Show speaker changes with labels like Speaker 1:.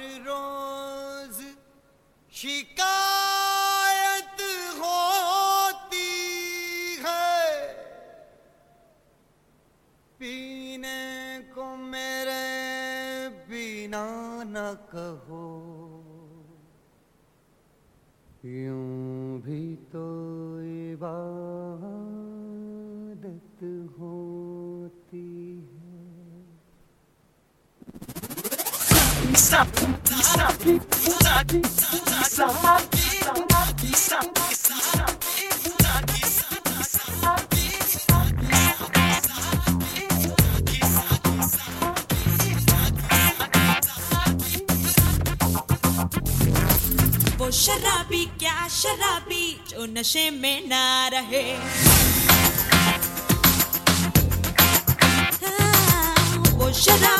Speaker 1: हर रोज शिकायत होती है। पीने को मेरे बिना न कहो। यूँ भी तो इबादत
Speaker 2: हो वो शराबी क्या शराबी जो नशे में ना रहे? हाँ, वो शराब